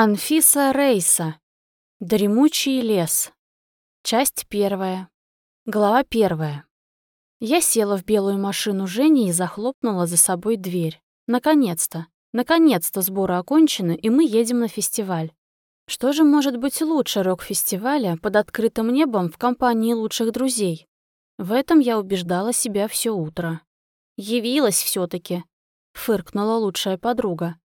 Анфиса Рейса. Дремучий лес. Часть первая. Глава первая. Я села в белую машину Жени и захлопнула за собой дверь. Наконец-то. Наконец-то сборы окончены, и мы едем на фестиваль. Что же может быть лучше рок-фестиваля под открытым небом в компании лучших друзей? В этом я убеждала себя все утро. «Явилась все таки фыркнула лучшая подруга.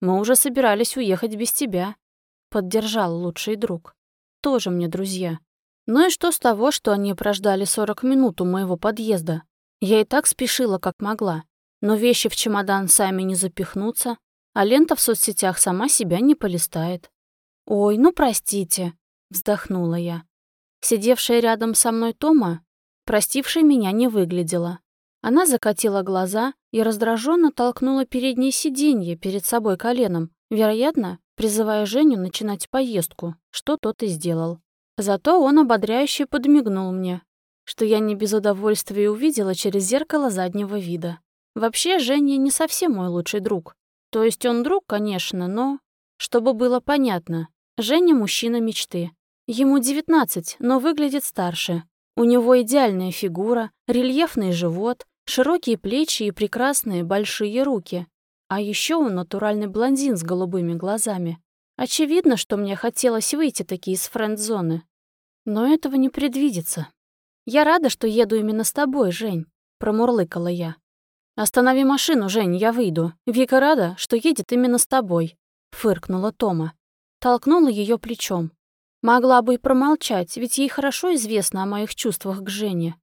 Мы уже собирались уехать без тебя», — поддержал лучший друг. «Тоже мне друзья. Ну и что с того, что они прождали 40 минут у моего подъезда? Я и так спешила, как могла. Но вещи в чемодан сами не запихнутся, а лента в соцсетях сама себя не полистает. «Ой, ну простите», — вздохнула я. Сидевшая рядом со мной Тома, простившей меня не выглядела. Она закатила глаза и раздраженно толкнула переднее сиденье перед собой коленом, вероятно, призывая Женю начинать поездку, что тот и сделал. Зато он ободряюще подмигнул мне, что я не без удовольствия увидела через зеркало заднего вида. Вообще, Женя не совсем мой лучший друг. То есть он друг, конечно, но... Чтобы было понятно, Женя — мужчина мечты. Ему 19, но выглядит старше. У него идеальная фигура, рельефный живот, широкие плечи и прекрасные большие руки. А еще он натуральный блондин с голубыми глазами. Очевидно, что мне хотелось выйти таки из френд-зоны. Но этого не предвидится. «Я рада, что еду именно с тобой, Жень», — промурлыкала я. «Останови машину, Жень, я выйду. Вика рада, что едет именно с тобой», — фыркнула Тома. Толкнула ее плечом. Могла бы и промолчать, ведь ей хорошо известно о моих чувствах к Жене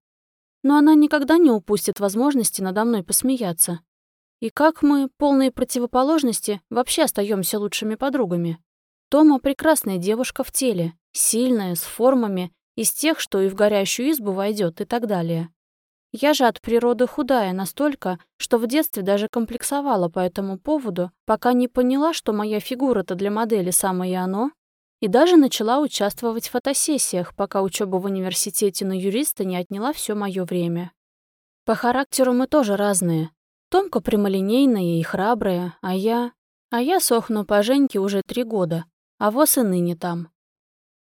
но она никогда не упустит возможности надо мной посмеяться. И как мы, полные противоположности, вообще остаемся лучшими подругами? Тома — прекрасная девушка в теле, сильная, с формами, из тех, что и в горящую избу войдет и так далее. Я же от природы худая настолько, что в детстве даже комплексовала по этому поводу, пока не поняла, что моя фигура-то для модели самое оно, и даже начала участвовать в фотосессиях, пока учеба в университете на юриста не отняла все мое время. По характеру мы тоже разные. Томка прямолинейная и храбрая, а я... А я сохну по Женьке уже три года, а воз и ныне там.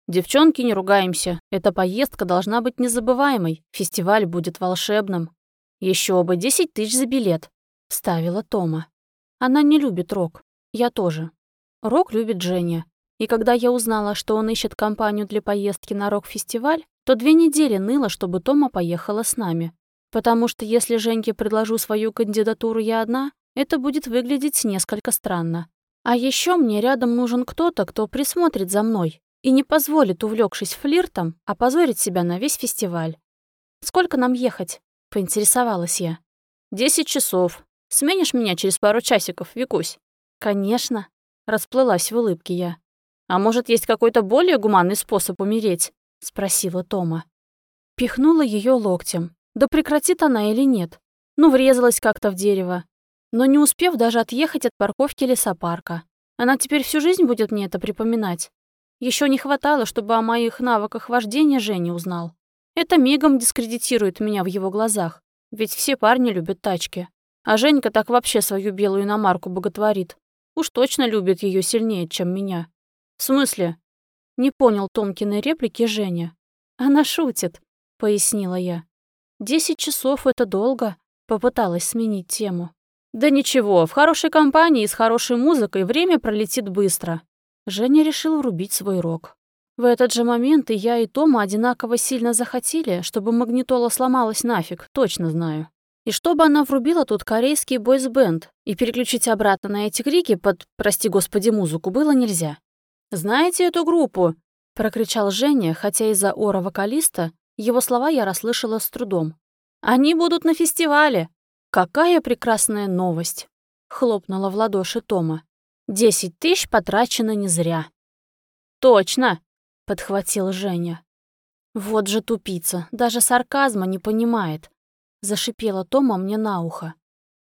Девчонки, не ругаемся. Эта поездка должна быть незабываемой. Фестиваль будет волшебным. Еще бы, десять тысяч за билет. Ставила Тома. Она не любит рок. Я тоже. Рок любит Женя. И когда я узнала, что он ищет компанию для поездки на рок-фестиваль, то две недели ныла, чтобы Тома поехала с нами. Потому что если Женьке предложу свою кандидатуру я одна, это будет выглядеть несколько странно. А еще мне рядом нужен кто-то, кто присмотрит за мной и не позволит, увлекшись флиртом, опозорить себя на весь фестиваль. «Сколько нам ехать?» — поинтересовалась я. «Десять часов. Сменишь меня через пару часиков, Викусь?» «Конечно», — расплылась в улыбке я. «А может, есть какой-то более гуманный способ умереть?» — спросила Тома. Пихнула ее локтем. Да прекратит она или нет? Ну, врезалась как-то в дерево. Но не успев даже отъехать от парковки лесопарка. Она теперь всю жизнь будет мне это припоминать. Еще не хватало, чтобы о моих навыках вождения Женя узнал. Это мигом дискредитирует меня в его глазах. Ведь все парни любят тачки. А Женька так вообще свою белую иномарку боготворит. Уж точно любит ее сильнее, чем меня. «В смысле?» Не понял Томкиной реплики Женя. «Она шутит», — пояснила я. «Десять часов — это долго», — попыталась сменить тему. «Да ничего, в хорошей компании и с хорошей музыкой время пролетит быстро». Женя решил врубить свой рок. В этот же момент и я, и Тома одинаково сильно захотели, чтобы магнитола сломалась нафиг, точно знаю. И чтобы она врубила тут корейский бойсбенд, и переключить обратно на эти крики под «прости господи музыку» было нельзя. «Знаете эту группу?» — прокричал Женя, хотя из-за ора вокалиста его слова я расслышала с трудом. «Они будут на фестивале!» «Какая прекрасная новость!» — хлопнула в ладоши Тома. «Десять тысяч потрачено не зря». «Точно!» — подхватил Женя. «Вот же тупица, даже сарказма не понимает», — зашипела Тома мне на ухо.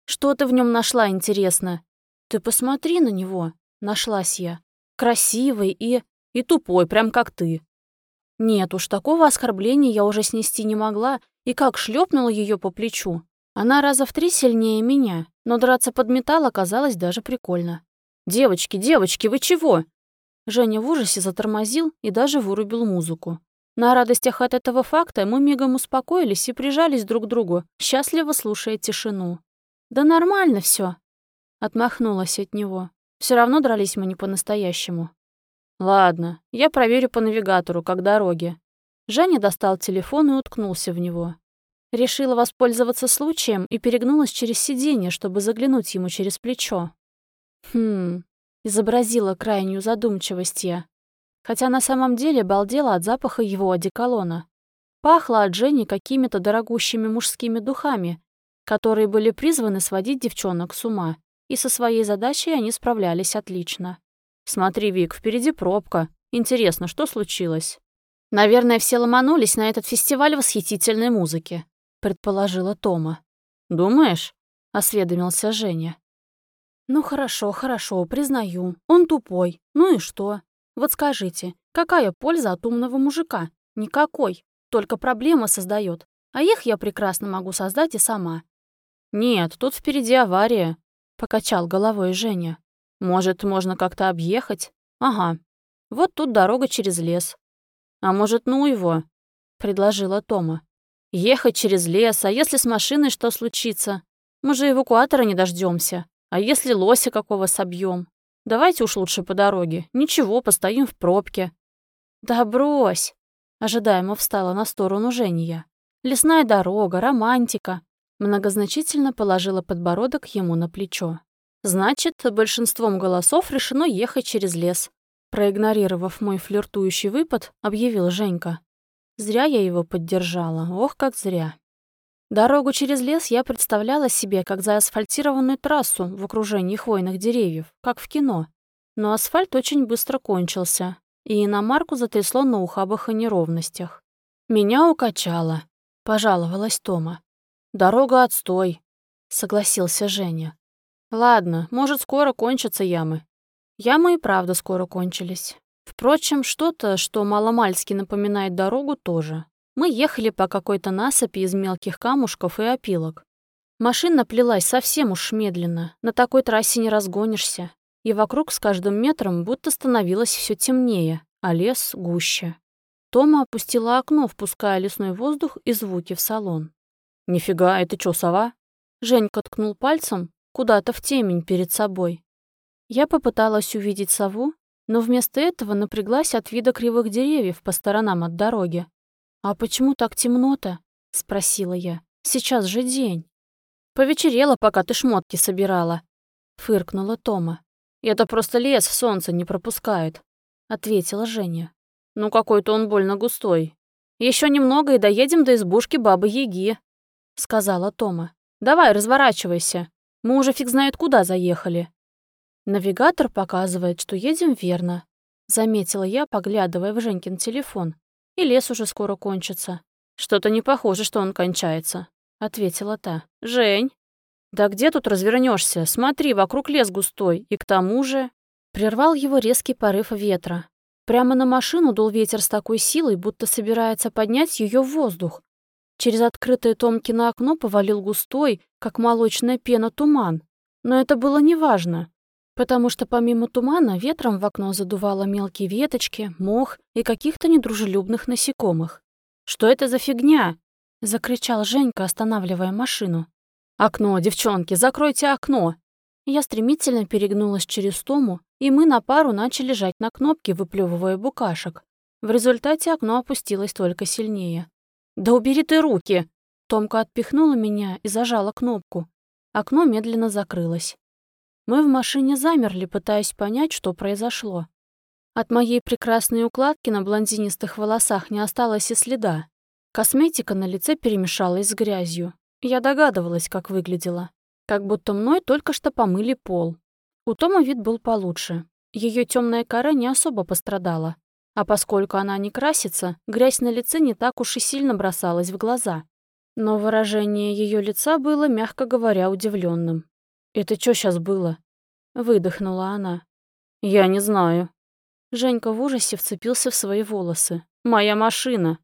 «Что ты в нем нашла, интересно?» «Ты посмотри на него», — нашлась я красивый и... и тупой, прям как ты. Нет уж, такого оскорбления я уже снести не могла, и как шлепнула ее по плечу. Она раза в три сильнее меня, но драться под металл оказалось даже прикольно. «Девочки, девочки, вы чего?» Женя в ужасе затормозил и даже вырубил музыку. На радостях от этого факта мы мигом успокоились и прижались друг к другу, счастливо слушая тишину. «Да нормально все, отмахнулась от него. Все равно дрались мы не по-настоящему. «Ладно, я проверю по навигатору, как дороги». Женя достал телефон и уткнулся в него. Решила воспользоваться случаем и перегнулась через сиденье, чтобы заглянуть ему через плечо. «Хм...» — изобразила крайнюю задумчивость я. Хотя на самом деле балдела от запаха его одеколона. Пахло от Жени какими-то дорогущими мужскими духами, которые были призваны сводить девчонок с ума, и со своей задачей они справлялись отлично. «Смотри, Вик, впереди пробка. Интересно, что случилось?» «Наверное, все ломанулись на этот фестиваль восхитительной музыки», — предположила Тома. «Думаешь?» — осведомился Женя. «Ну хорошо, хорошо, признаю. Он тупой. Ну и что? Вот скажите, какая польза от умного мужика? Никакой. Только проблемы создает. А их я прекрасно могу создать и сама». «Нет, тут впереди авария», — покачал головой Женя. Может, можно как-то объехать? Ага. Вот тут дорога через лес. А может, ну его? Предложила Тома. Ехать через лес, а если с машиной что случится? Мы же эвакуатора не дождемся. А если лося какого собьем? Давайте уж лучше по дороге. Ничего, постоим в пробке. Да брось. Ожидаемо встала на сторону Жения. Лесная дорога, романтика. Многозначительно положила подбородок ему на плечо. Значит, большинством голосов решено ехать через лес. Проигнорировав мой флиртующий выпад, объявил Женька. Зря я его поддержала, ох, как зря. Дорогу через лес я представляла себе как заасфальтированную трассу в окружении хвойных деревьев, как в кино. Но асфальт очень быстро кончился, и иномарку затрясло на ухабах и неровностях. Меня укачало, пожаловалась Тома. «Дорога отстой», — согласился Женя. Ладно, может, скоро кончатся ямы. Ямы и правда скоро кончились. Впрочем, что-то, что маломальски напоминает дорогу, тоже. Мы ехали по какой-то насыпи из мелких камушков и опилок. Машина плелась совсем уж медленно, на такой трассе не разгонишься. И вокруг с каждым метром будто становилось все темнее, а лес гуще. Тома опустила окно, впуская лесной воздух и звуки в салон. «Нифига, это чё, сова?» Женька ткнул пальцем, куда-то в темень перед собой. Я попыталась увидеть сову, но вместо этого напряглась от вида кривых деревьев по сторонам от дороги. «А почему так темно-то?» — спросила я. «Сейчас же день». «Повечерело, пока ты шмотки собирала», — фыркнула Тома. «Это просто лес в солнце не пропускает», — ответила Женя. «Ну какой-то он больно густой. Еще немного и доедем до избушки Бабы-Яги», — сказала Тома. «Давай, разворачивайся. Мы уже фиг знает куда заехали. Навигатор показывает, что едем верно. Заметила я, поглядывая в Женькин телефон. И лес уже скоро кончится. Что-то не похоже, что он кончается. Ответила та. Жень. Да где тут развернешься? Смотри, вокруг лес густой. И к тому же... Прервал его резкий порыв ветра. Прямо на машину дул ветер с такой силой, будто собирается поднять ее в воздух. Через открытое Томкино окно повалил густой, как молочная пена, туман. Но это было неважно, потому что помимо тумана ветром в окно задувало мелкие веточки, мох и каких-то недружелюбных насекомых. «Что это за фигня?» — закричал Женька, останавливая машину. «Окно, девчонки, закройте окно!» Я стремительно перегнулась через Тому, и мы на пару начали жать на кнопки, выплевывая букашек. В результате окно опустилось только сильнее. «Да убери ты руки!» Томка отпихнула меня и зажала кнопку. Окно медленно закрылось. Мы в машине замерли, пытаясь понять, что произошло. От моей прекрасной укладки на блондинистых волосах не осталось и следа. Косметика на лице перемешалась с грязью. Я догадывалась, как выглядела. Как будто мной только что помыли пол. У Тома вид был получше. Ее темная кора не особо пострадала. А поскольку она не красится, грязь на лице не так уж и сильно бросалась в глаза. Но выражение ее лица было, мягко говоря, удивленным. «Это что сейчас было?» — выдохнула она. «Я не знаю». Женька в ужасе вцепился в свои волосы. «Моя машина!»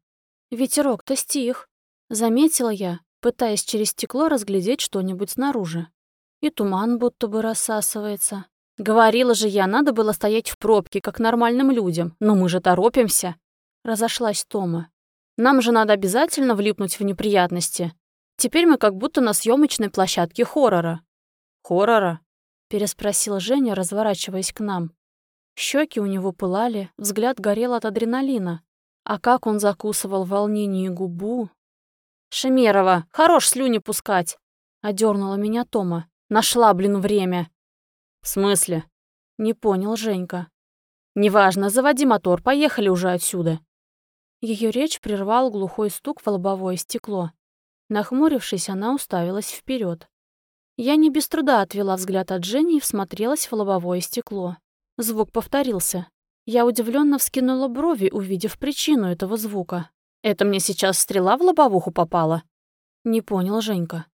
«Ветерок-то стих», — заметила я, пытаясь через стекло разглядеть что-нибудь снаружи. И туман будто бы рассасывается. Говорила же я, надо было стоять в пробке, как нормальным людям. Но мы же торопимся. Разошлась Тома. Нам же надо обязательно влипнуть в неприятности. Теперь мы как будто на съемочной площадке хоррора. Хоррора? Переспросила Женя, разворачиваясь к нам. Щеки у него пылали, взгляд горел от адреналина. А как он закусывал в волнении губу. «Шемерова, хорош слюни пускать!» — одернула меня Тома. «Нашла, блин, время!» «В смысле?» — не понял Женька. «Неважно, заводи мотор, поехали уже отсюда!» Ее речь прервал глухой стук в лобовое стекло. Нахмурившись, она уставилась вперед. Я не без труда отвела взгляд от Жени и всмотрелась в лобовое стекло. Звук повторился. Я удивленно вскинула брови, увидев причину этого звука. «Это мне сейчас стрела в лобовуху попала?» Не понял Женька.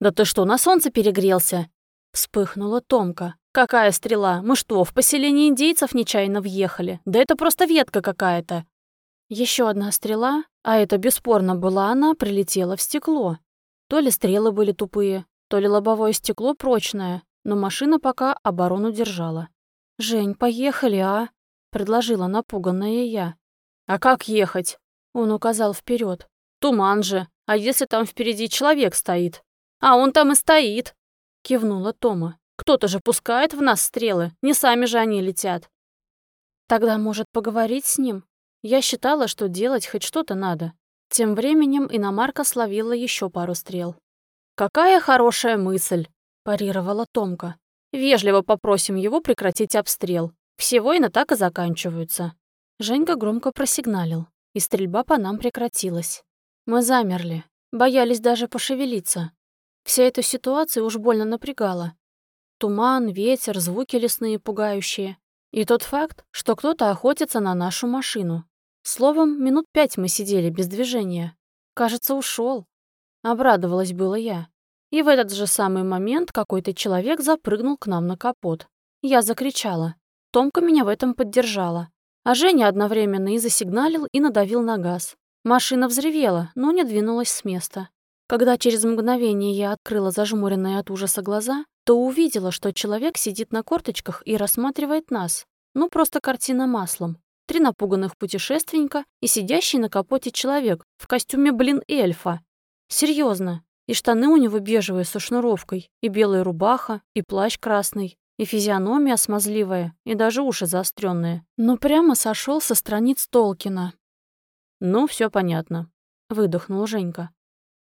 «Да ты что, на солнце перегрелся?» Вспыхнула Томка. «Какая стрела? Мы что, в поселение индейцев нечаянно въехали? Да это просто ветка какая-то!» Еще одна стрела, а это бесспорно была она, прилетела в стекло. То ли стрелы были тупые, то ли лобовое стекло прочное, но машина пока оборону держала. «Жень, поехали, а?» — предложила напуганная я. «А как ехать?» — он указал вперед. «Туман же, а если там впереди человек стоит?» «А он там и стоит!» — кивнула Тома. «Кто-то же пускает в нас стрелы, не сами же они летят». «Тогда, может, поговорить с ним?» Я считала, что делать хоть что-то надо. Тем временем иномарка словила еще пару стрел. «Какая хорошая мысль!» – парировала Томка. Вежливо попросим его прекратить обстрел. Все войны так и заканчиваются. Женька громко просигналил, и стрельба по нам прекратилась. Мы замерли, боялись даже пошевелиться. Вся эта ситуация уж больно напрягала. Туман, ветер, звуки лесные пугающие. И тот факт, что кто-то охотится на нашу машину. Словом, минут пять мы сидели без движения. Кажется, ушел. Обрадовалась было я. И в этот же самый момент какой-то человек запрыгнул к нам на капот. Я закричала. Томка меня в этом поддержала. А Женя одновременно и засигналил, и надавил на газ. Машина взревела, но не двинулась с места. Когда через мгновение я открыла зажмуренные от ужаса глаза, то увидела, что человек сидит на корточках и рассматривает нас. Ну, просто картина маслом. Три напуганных путешественника и сидящий на капоте человек в костюме, блин, эльфа. Серьезно, и штаны у него бежевые со шнуровкой, и белая рубаха, и плащ красный, и физиономия смазливая, и даже уши заостренные. Но прямо сошел со страниц Толкина. «Ну, все понятно», — выдохнул Женька.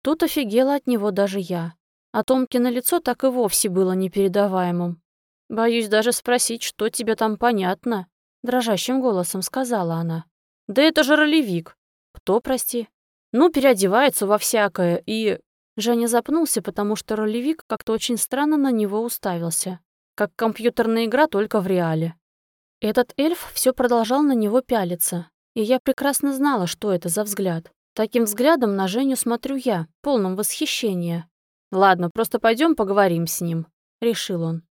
Тут офигела от него даже я. А Томкино лицо так и вовсе было непередаваемым. «Боюсь даже спросить, что тебе там понятно», — дрожащим голосом сказала она. «Да это же ролевик». «Кто, прости?» «Ну, переодевается во всякое и...» Женя запнулся, потому что ролевик как-то очень странно на него уставился. Как компьютерная игра, только в реале. Этот эльф все продолжал на него пялиться, и я прекрасно знала, что это за взгляд. Таким взглядом на Женю смотрю я, полном восхищения. «Ладно, просто пойдем поговорим с ним», — решил он.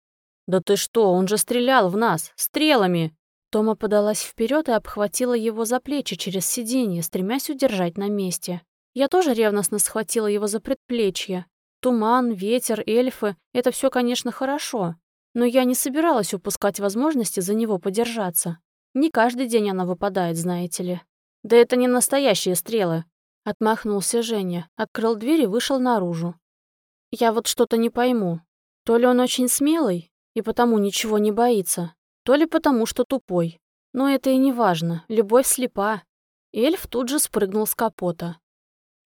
«Да ты что, он же стрелял в нас! Стрелами!» Тома подалась вперед и обхватила его за плечи через сиденье, стремясь удержать на месте. Я тоже ревностно схватила его за предплечье. Туман, ветер, эльфы — это все, конечно, хорошо. Но я не собиралась упускать возможности за него подержаться. Не каждый день она выпадает, знаете ли. Да это не настоящие стрелы. Отмахнулся Женя, открыл дверь и вышел наружу. Я вот что-то не пойму. То ли он очень смелый и потому ничего не боится, то ли потому что тупой. Но это и не важно, любовь слепа. Эльф тут же спрыгнул с капота.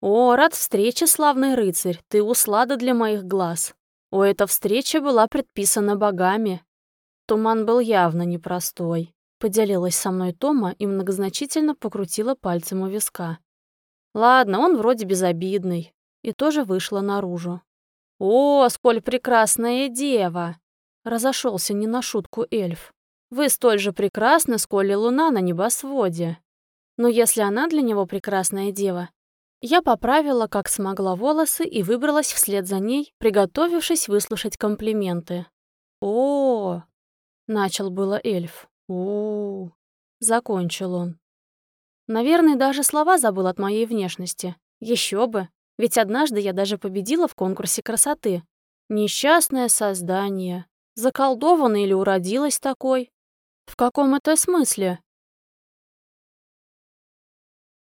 «О, рад встрече, славный рыцарь, ты услада для моих глаз. О, эта встреча была предписана богами». Туман был явно непростой. Поделилась со мной Тома и многозначительно покрутила пальцем у виска. Ладно, он вроде безобидный. И тоже вышла наружу. «О, сколь прекрасная дева!» Разошелся не на шутку эльф. «Вы столь же прекрасны, сколь и луна на небосводе. Но если она для него прекрасная дева, я поправила, как смогла, волосы и выбралась вслед за ней, приготовившись выслушать комплименты. о, начал было эльф. о, закончил он. Наверное, даже слова забыл от моей внешности. Еще бы, ведь однажды я даже победила в конкурсе красоты. Несчастное создание. Заколдована или уродилась такой? В каком это смысле?